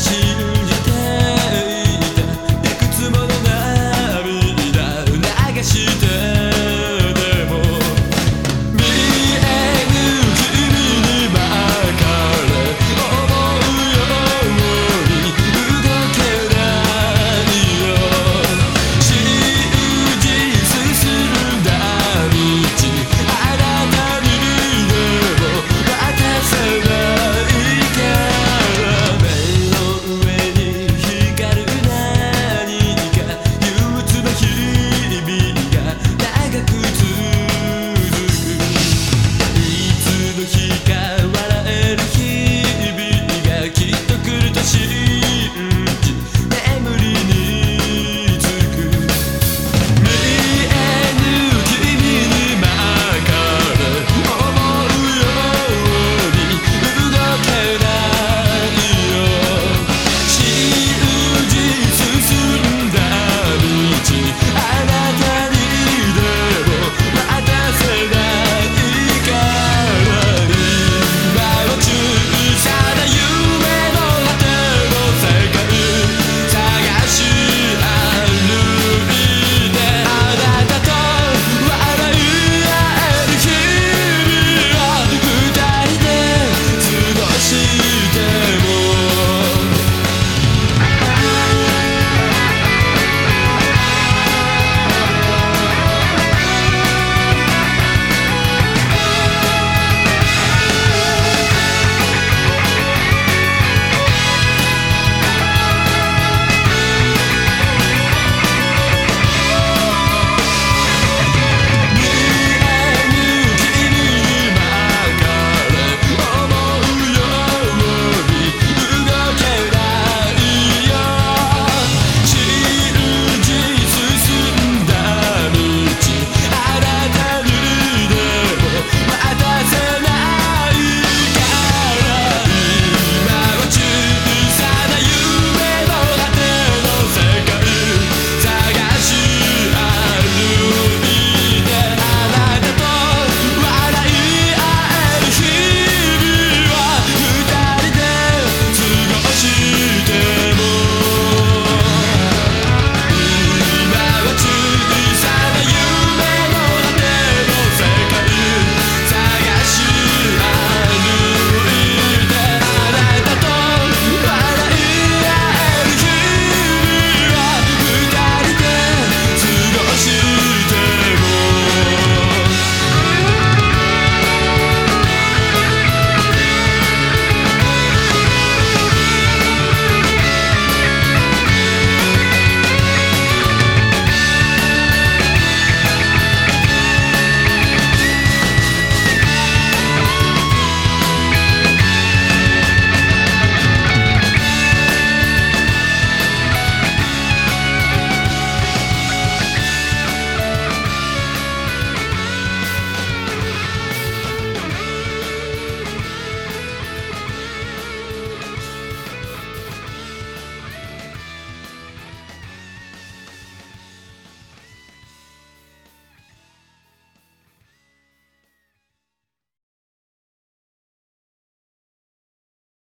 街